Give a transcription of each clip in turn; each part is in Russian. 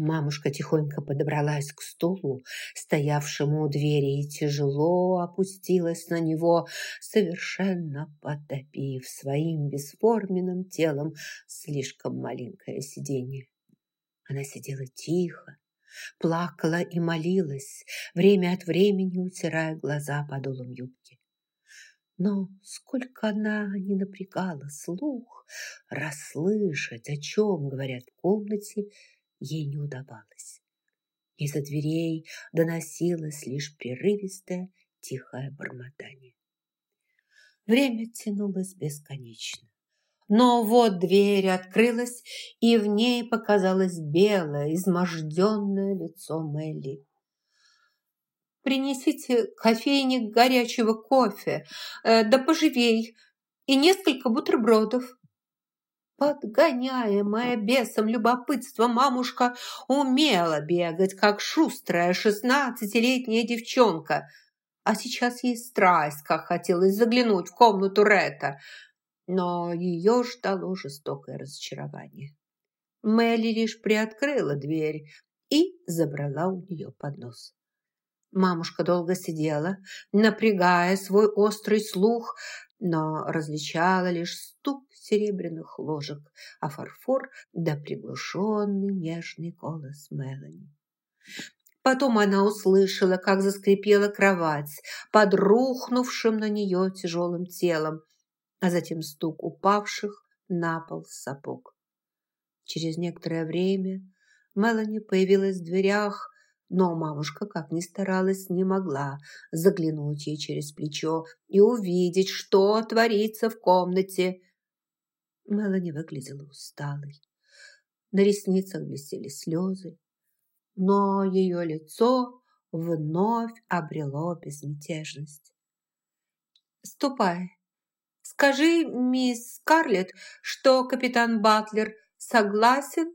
Мамушка тихонько подобралась к стулу, стоявшему у двери, и тяжело опустилась на него, совершенно потопив своим бесформенным телом слишком маленькое сиденье. Она сидела тихо, плакала и молилась, время от времени утирая глаза подолом юбки. Но сколько она не напрягала слух, расслышать, о чем говорят в комнате, ей не удавалось. Из-за дверей доносилось лишь прерывистое, тихое бормотание. Время тянулось бесконечно. Но вот дверь открылась, и в ней показалось белое, изможденное лицо Мелли. «Принесите кофейник горячего кофе, э, да поживей, и несколько бутербродов», Подгоняемая бесом любопытства мамушка умела бегать, как шустрая шестнадцатилетняя девчонка. А сейчас ей страсть, как хотелось заглянуть в комнату Ретта. Но ее ждало жестокое разочарование. Мелли лишь приоткрыла дверь и забрала у нее поднос. Мамушка долго сидела, напрягая свой острый слух, но различала лишь стук серебряных ложек, а фарфор да приглушенный нежный голос Мелани. Потом она услышала, как заскрипела кровать под рухнувшим на нее тяжелым телом, а затем стук упавших на пол сапог. Через некоторое время Мелани появилась в дверях, но мамушка, как ни старалась, не могла заглянуть ей через плечо и увидеть, что творится в комнате. Мелани выглядела усталой. На ресницах блестели слезы, но ее лицо вновь обрело безмятежность. «Ступай, скажи мисс Скарлетт, что капитан Батлер согласен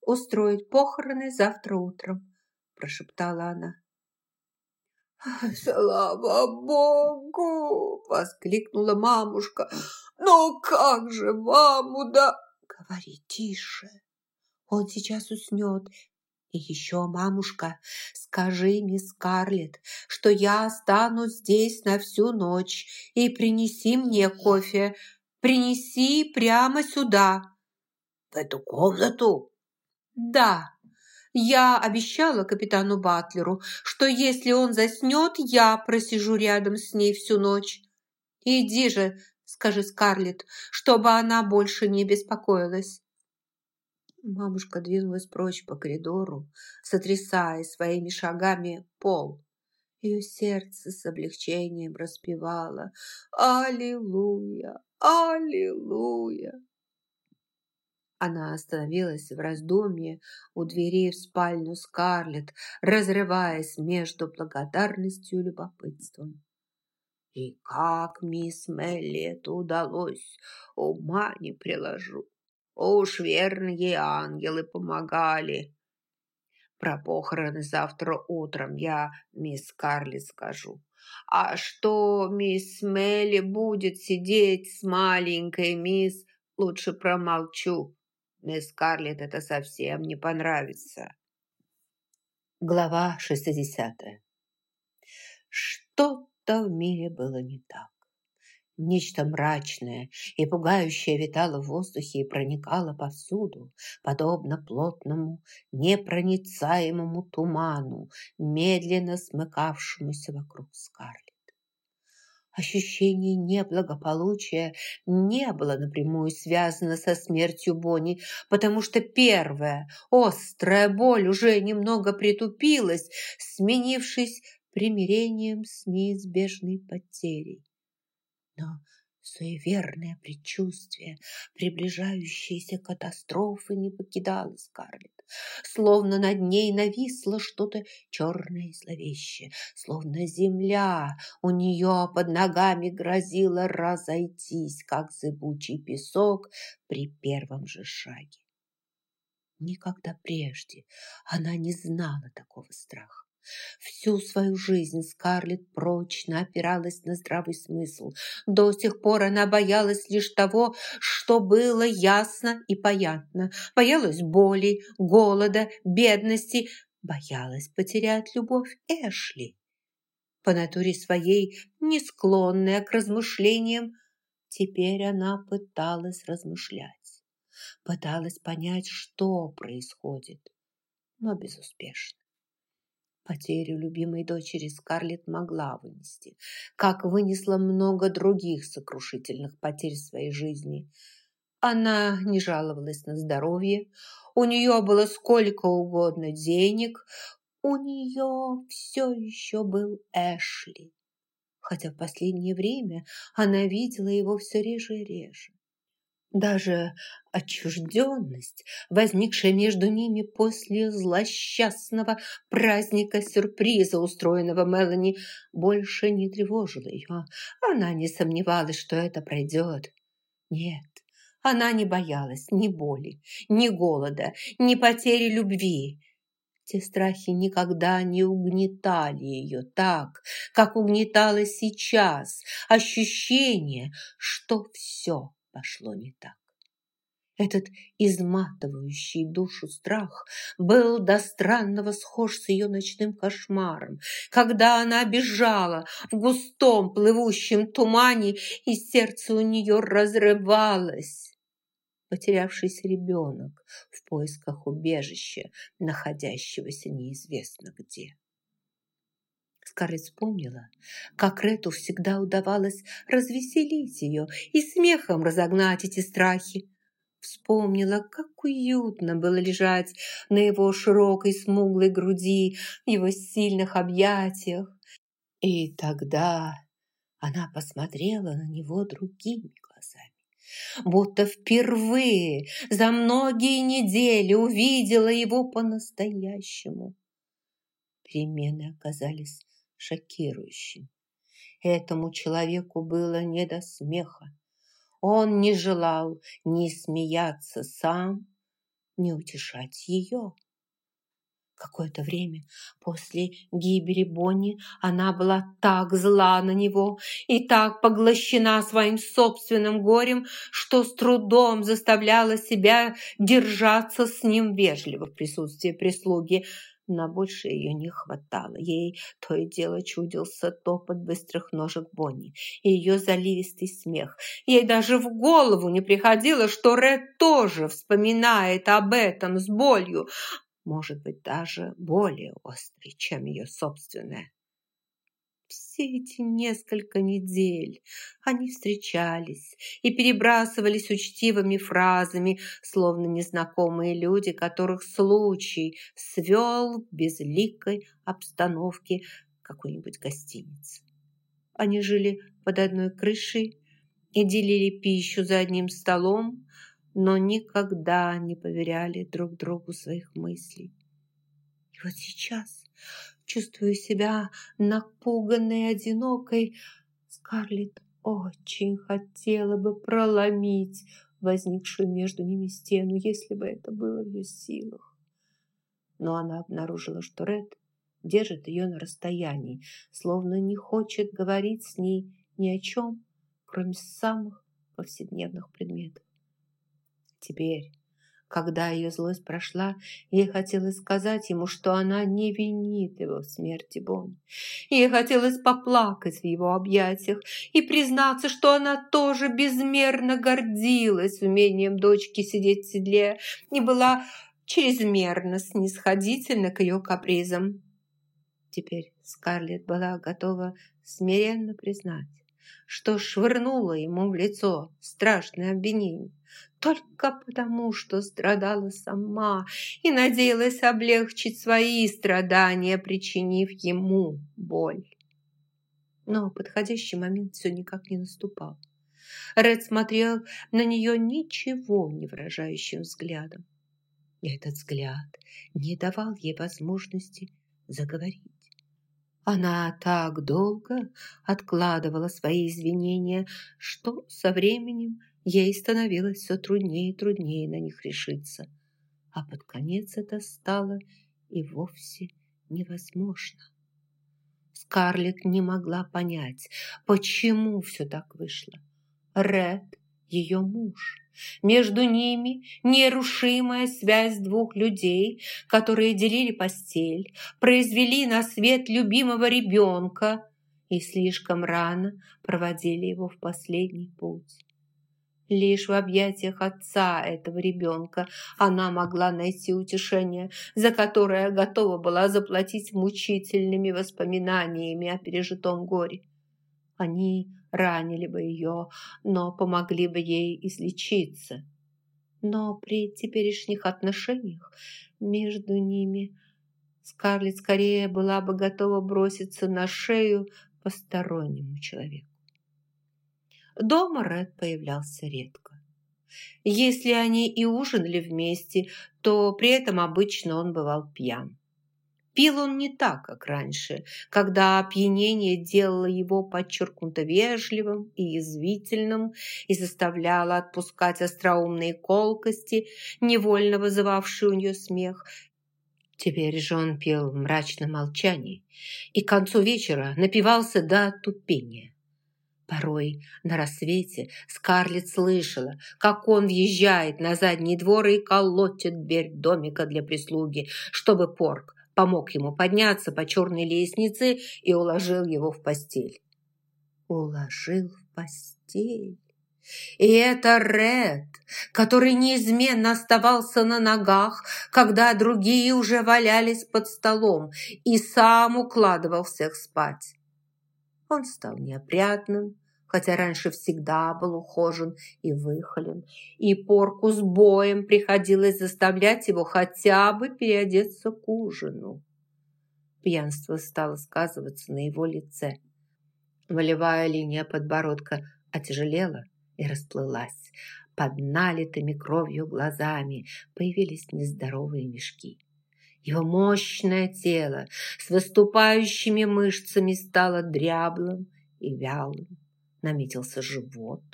устроить похороны завтра утром», прошептала она. «Слава Богу!» – воскликнула мамушка. «Но как же вам уда...» «Говори тише, он сейчас уснет. И еще, мамушка, скажи мисс Карлетт, что я останусь здесь на всю ночь и принеси мне кофе. Принеси прямо сюда». «В эту комнату?» «Да, я обещала капитану Батлеру, что если он заснет, я просижу рядом с ней всю ночь. Иди же, скажи Скарлетт, чтобы она больше не беспокоилась. Мамушка двинулась прочь по коридору, сотрясая своими шагами пол. Ее сердце с облегчением распевало «Аллилуйя! Аллилуйя!» Она остановилась в раздумье у двери в спальню Скарлетт, разрываясь между благодарностью и любопытством. И как мисс Мелли это удалось, ума не приложу. Уж верно ей ангелы помогали. Про похороны завтра утром я мисс Карли скажу. А что мисс Мелли будет сидеть с маленькой мисс, лучше промолчу. Мисс Скарлетт это совсем не понравится. Глава 60. Что-то в мире было не так. Нечто мрачное и пугающее витало в воздухе и проникало повсюду, подобно плотному, непроницаемому туману, медленно смыкавшемуся вокруг Скарлетт. Ощущение неблагополучия не было напрямую связано со смертью Бонни, потому что первая острая боль уже немного притупилась, сменившись примирением с неизбежной потерей. Но суеверное предчувствие приближающейся катастрофы не покидало Скарлетт словно над ней нависло что-то черное и зловещее, словно земля у нее под ногами грозила разойтись, как зыбучий песок при первом же шаге. Никогда прежде она не знала такого страха. Всю свою жизнь Скарлетт прочно опиралась на здравый смысл. До сих пор она боялась лишь того, что было ясно и понятно. Боялась боли, голода, бедности, боялась потерять любовь Эшли. По натуре своей, не склонная к размышлениям, теперь она пыталась размышлять. Пыталась понять, что происходит, но безуспешно. Потерю любимой дочери Скарлетт могла вынести, как вынесла много других сокрушительных потерь своей жизни. Она не жаловалась на здоровье, у нее было сколько угодно денег, у нее все еще был Эшли, хотя в последнее время она видела его все реже и реже. Даже отчужденность, возникшая между ними после злосчастного праздника-сюрприза, устроенного Мелани, больше не тревожила ее. Она не сомневалась, что это пройдет. Нет, она не боялась ни боли, ни голода, ни потери любви. Те страхи никогда не угнетали ее так, как угнетало сейчас ощущение, что все пошло не так. Этот изматывающий душу страх был до странного схож с ее ночным кошмаром, когда она бежала в густом плывущем тумане, и сердце у нее разрывалось. Потерявшийся ребенок в поисках убежища, находящегося неизвестно где. Скарлетт вспомнила, как Рету всегда удавалось развеселить ее и смехом разогнать эти страхи. Вспомнила, как уютно было лежать на его широкой смуглой груди, в его сильных объятиях. И тогда она посмотрела на него другими глазами, будто впервые за многие недели увидела его по-настоящему. Перемены оказались шокирующим. Этому человеку было не до смеха. Он не желал ни смеяться сам, ни утешать ее. Какое-то время после гибели Бонни она была так зла на него и так поглощена своим собственным горем, что с трудом заставляла себя держаться с ним вежливо в присутствии прислуги, на больше ее не хватало. Ей то и дело чудился топот быстрых ножек Бонни и ее заливистый смех. Ей даже в голову не приходило, что Ред тоже вспоминает об этом с болью, может быть, даже более острой, чем ее собственная все эти несколько недель они встречались и перебрасывались учтивыми фразами, словно незнакомые люди, которых случай свел в безликой обстановке какой-нибудь гостиницы. Они жили под одной крышей и делили пищу за одним столом, но никогда не поверяли друг другу своих мыслей. И вот сейчас чувствую себя напуганной одинокой. Скарлетт очень хотела бы проломить возникшую между ними стену, если бы это было в ее силах. Но она обнаружила, что Ред держит ее на расстоянии, словно не хочет говорить с ней ни о чем, кроме самых повседневных предметов. Теперь, когда ее злость прошла, ей хотелось сказать ему, что она не винит его в смерти Бонни. Ей хотелось поплакать в его объятиях и признаться, что она тоже безмерно гордилась умением дочки сидеть в седле и была чрезмерно снисходительна к ее капризам. Теперь Скарлетт была готова смиренно признать, что швырнула ему в лицо страшное обвинение только потому, что страдала сама и надеялась облегчить свои страдания, причинив ему боль. Но подходящий момент все никак не наступал. Ред смотрел на нее ничего не выражающим взглядом. Этот взгляд не давал ей возможности заговорить. Она так долго откладывала свои извинения, что со временем ей становилось все труднее и труднее на них решиться. А под конец это стало и вовсе невозможно. Скарлетт не могла понять, почему все так вышло. Ред – ее муж. Между ними нерушимая связь двух людей, которые делили постель, произвели на свет любимого ребенка и слишком рано проводили его в последний путь. Лишь в объятиях отца этого ребенка она могла найти утешение, за которое готова была заплатить мучительными воспоминаниями о пережитом горе. Они ранили бы ее, но помогли бы ей излечиться. Но при теперешних отношениях между ними Скарлетт скорее была бы готова броситься на шею постороннему человеку. Дома Ред появлялся редко. Если они и ужинали вместе, то при этом обычно он бывал пьян. Пил он не так, как раньше, когда опьянение делало его подчеркнуто вежливым и язвительным и заставляло отпускать остроумные колкости, невольно вызывавшие у нее смех. Теперь же он пел в мрачном молчании и к концу вечера напивался до тупения. Порой на рассвете Скарлетт слышала, как он въезжает на задний двор и колотит дверь домика для прислуги, чтобы Порк помог ему подняться по черной лестнице и уложил его в постель. Уложил в постель. И это Ред, который неизменно оставался на ногах, когда другие уже валялись под столом, и сам укладывал всех спать. Он стал неопрятным, хотя раньше всегда был ухожен и выхолен, и порку с боем приходилось заставлять его хотя бы переодеться к ужину. Пьянство стало сказываться на его лице. Волевая линия подбородка отяжелела и расплылась. Под налитыми кровью глазами появились нездоровые мешки. Его мощное тело с выступающими мышцами стало дряблым и вялым наметился живот.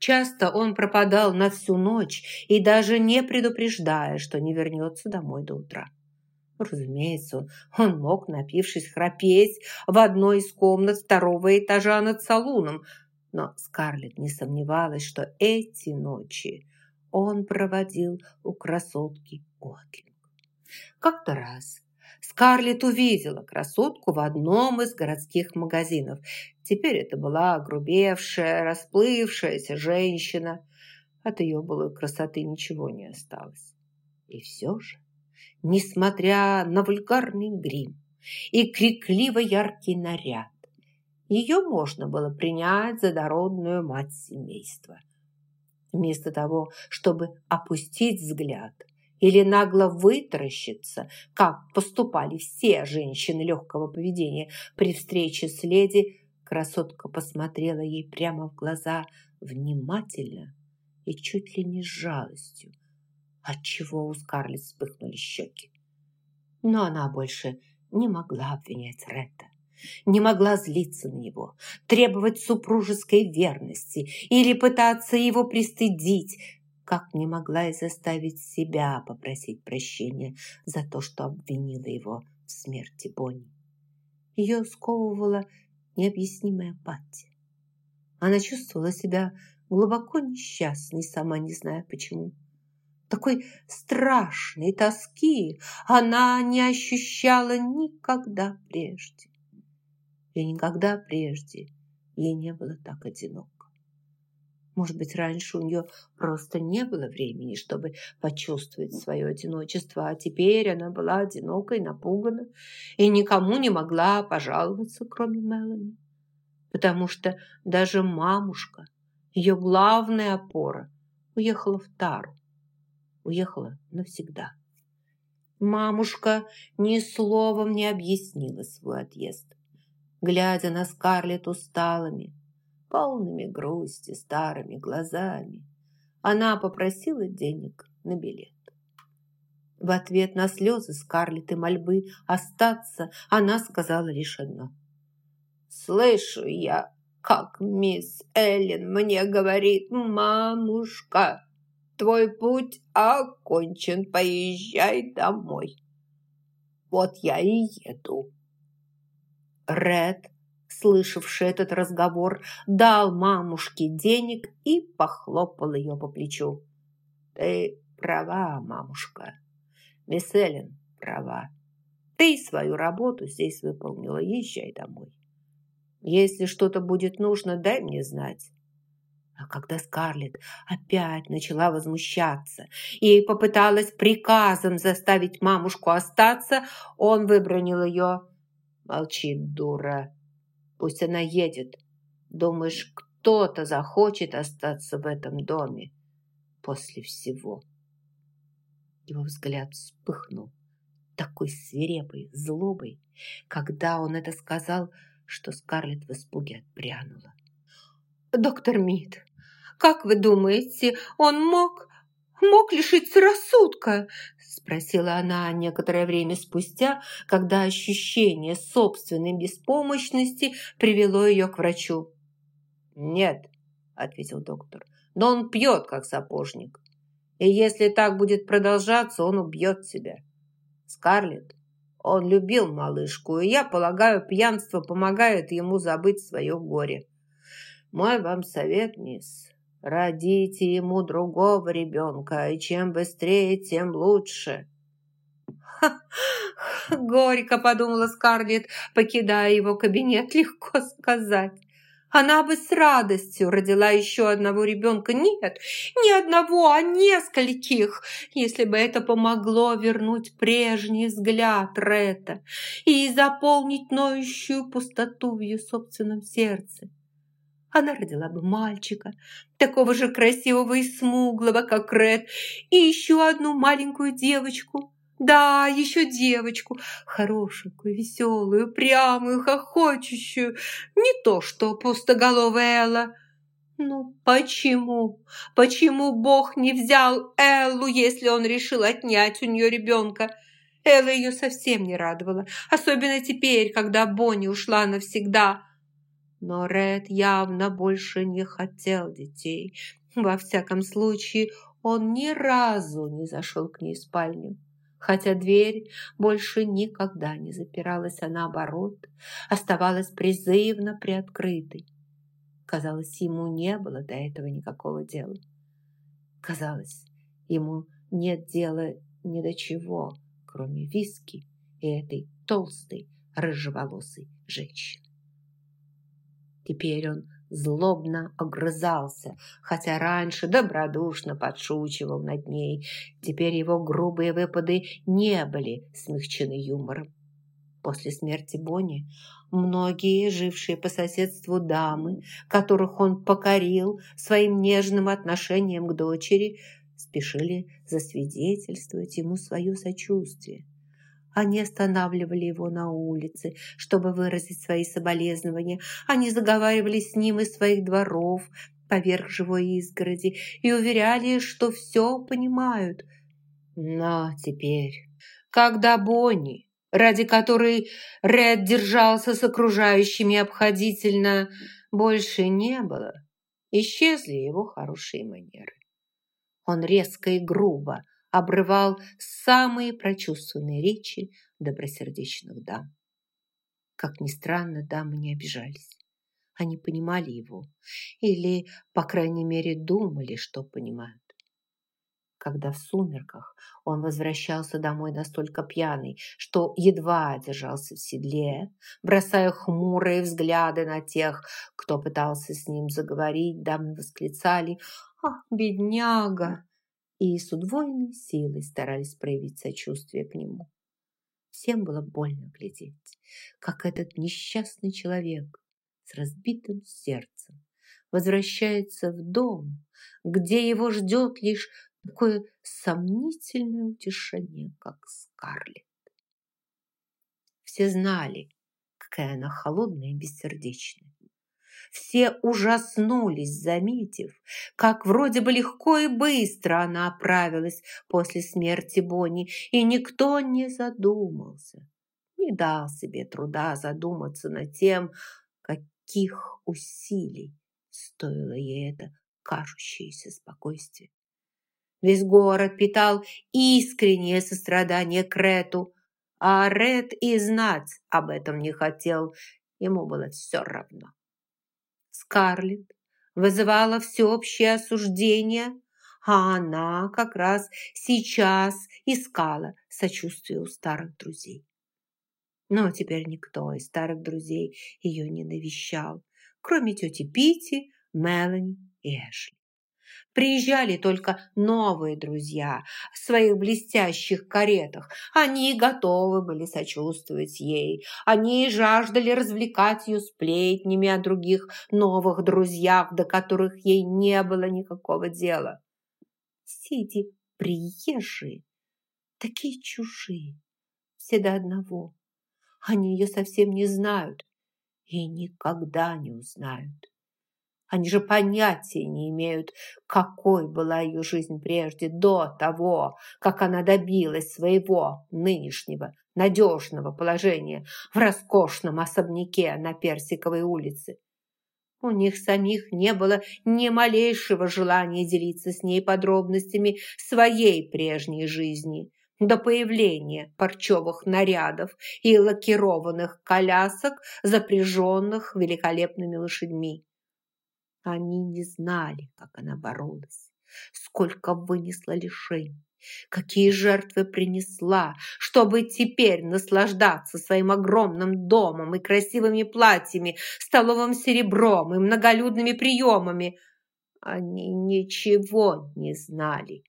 Часто он пропадал на всю ночь и даже не предупреждая, что не вернется домой до утра. Разумеется, он мог, напившись, храпеть в одной из комнат второго этажа над салуном, но Скарлетт не сомневалась, что эти ночи он проводил у красотки Готлинг. Как-то раз Скарлетт увидела красотку в одном из городских магазинов. Теперь это была огрубевшая, расплывшаяся женщина. От ее былой красоты ничего не осталось. И все же, несмотря на вульгарный грим и крикливо яркий наряд, ее можно было принять за дородную мать семейства. Вместо того, чтобы опустить взгляд – или нагло вытаращиться, как поступали все женщины легкого поведения при встрече с леди, красотка посмотрела ей прямо в глаза внимательно и чуть ли не с жалостью, отчего у Скарлетт вспыхнули щеки. Но она больше не могла обвинять Ретта, не могла злиться на него, требовать супружеской верности или пытаться его пристыдить, как не могла и заставить себя попросить прощения за то, что обвинила его в смерти Бонни. Ее сковывала необъяснимая апатия. Она чувствовала себя глубоко несчастной, сама не зная почему. Такой страшной тоски она не ощущала никогда прежде. И никогда прежде ей не было так одиноко. Может быть, раньше у нее просто не было времени, чтобы почувствовать свое одиночество, а теперь она была одинокой, напугана и никому не могла пожаловаться, кроме Мелани. Потому что даже мамушка, ее главная опора, уехала в Тару. Уехала навсегда. Мамушка ни словом не объяснила свой отъезд. Глядя на Скарлетт усталыми, полными грусти старыми глазами, она попросила денег на билет. В ответ на слезы Скарлетт и мольбы остаться, она сказала лишь одно. «Слышу я, как мисс Эллен мне говорит, мамушка, твой путь окончен, поезжай домой». Вот я и еду». Ред, слышавший этот разговор, дал мамушке денег и похлопал ее по плечу. «Ты права, мамушка. Мисс Эллен права. Ты свою работу здесь выполнила. Езжай домой. Если что-то будет нужно, дай мне знать. А когда Скарлетт опять начала возмущаться и попыталась приказом заставить мамушку остаться, он выбронил ее. «Молчи, дура. Пусть она едет. Думаешь, кто-то захочет остаться в этом доме после всего?» Его взгляд вспыхнул такой свирепой злобой, когда он это сказал, что Скарлетт в испуге отпрянула. «Доктор Мид, как вы думаете, он мог, мог лишиться рассудка?» Спросила она некоторое время спустя, когда ощущение собственной беспомощности привело ее к врачу. «Нет», – ответил доктор, – «но он пьет, как сапожник. И если так будет продолжаться, он убьет себя. Скарлетт. Он любил малышку, и я полагаю, пьянство помогает ему забыть свое горе. Мой вам совет, мисс, родите ему другого ребенка, и чем быстрее, тем лучше. Ха, горько подумала Скарлетт, покидая его кабинет, легко сказать. Она бы с радостью родила еще одного ребенка. Нет, не одного, а нескольких, если бы это помогло вернуть прежний взгляд Ретта и заполнить ноющую пустоту в ее собственном сердце. Она родила бы мальчика, такого же красивого и смуглого, как Ред, и еще одну маленькую девочку, да, еще девочку, хорошенькую, веселую, прямую, хохочущую. Не то что пустоголовая Элла. Ну, почему? Почему Бог не взял Эллу, если он решил отнять у нее ребенка? Элла ее совсем не радовала, особенно теперь, когда Бонни ушла навсегда. Но Ред явно больше не хотел детей. Во всяком случае, он ни разу не зашел к ней в спальню хотя дверь больше никогда не запиралась, а наоборот, оставалась призывно приоткрытой. Казалось, ему не было до этого никакого дела. Казалось, ему нет дела ни до чего, кроме виски и этой толстой, рыжеволосой женщины. Теперь он злобно огрызался, хотя раньше добродушно подшучивал над ней. Теперь его грубые выпады не были смягчены юмором. После смерти Бонни многие, жившие по соседству дамы, которых он покорил своим нежным отношением к дочери, спешили засвидетельствовать ему свое сочувствие. Они останавливали его на улице, чтобы выразить свои соболезнования. Они заговаривали с ним из своих дворов поверх живой изгороди и уверяли, что все понимают. Но теперь, когда Бонни, ради которой Ред держался с окружающими обходительно, больше не было, исчезли его хорошие манеры. Он резко и грубо обрывал самые прочувственные речи добросердечных дам. Как ни странно, дамы не обижались. Они понимали его или, по крайней мере, думали, что понимают. Когда в сумерках он возвращался домой настолько пьяный, что едва держался в седле, бросая хмурые взгляды на тех, кто пытался с ним заговорить, дамы восклицали «Ах, бедняга!» И с удвоенной силой старались проявить сочувствие к нему. Всем было больно глядеть, как этот несчастный человек с разбитым сердцем возвращается в дом, где его ждет лишь такое сомнительное утешение, как Скарлетт. Все знали, какая она холодная и бессердечная. Все ужаснулись, заметив, как вроде бы легко и быстро она оправилась после смерти Бонни, и никто не задумался, не дал себе труда задуматься над тем, каких усилий стоило ей это кажущееся спокойствие. Весь город питал искреннее сострадание Крету, А Ред и знать об этом не хотел. Ему было все равно. Скарлетт вызывала всеобщее осуждение, а она как раз сейчас искала сочувствие у старых друзей. Но теперь никто из старых друзей ее не навещал, кроме тети Пити, Мелани и Эшли. Приезжали только новые друзья в своих блестящих каретах. Они готовы были сочувствовать ей. Они жаждали развлекать ее сплетнями о других новых друзьях, до которых ей не было никакого дела. Все эти приезжие, такие чужие, все до одного. Они ее совсем не знают и никогда не узнают. Они же понятия не имеют, какой была ее жизнь прежде, до того, как она добилась своего нынешнего надежного положения в роскошном особняке на Персиковой улице. У них самих не было ни малейшего желания делиться с ней подробностями своей прежней жизни до появления парчевых нарядов и лакированных колясок, запряженных великолепными лошадьми. Они не знали, как она боролась, сколько вынесла лишений, какие жертвы принесла, чтобы теперь наслаждаться своим огромным домом и красивыми платьями, столовым серебром и многолюдными приемами. Они ничего не знали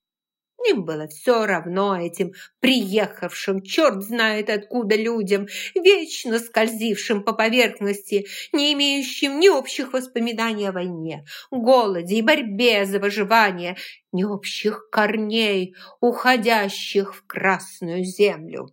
им было все равно этим приехавшим, черт знает откуда людям, вечно скользившим по поверхности, не имеющим ни общих воспоминаний о войне, голоде и борьбе за выживание, ни общих корней, уходящих в красную землю.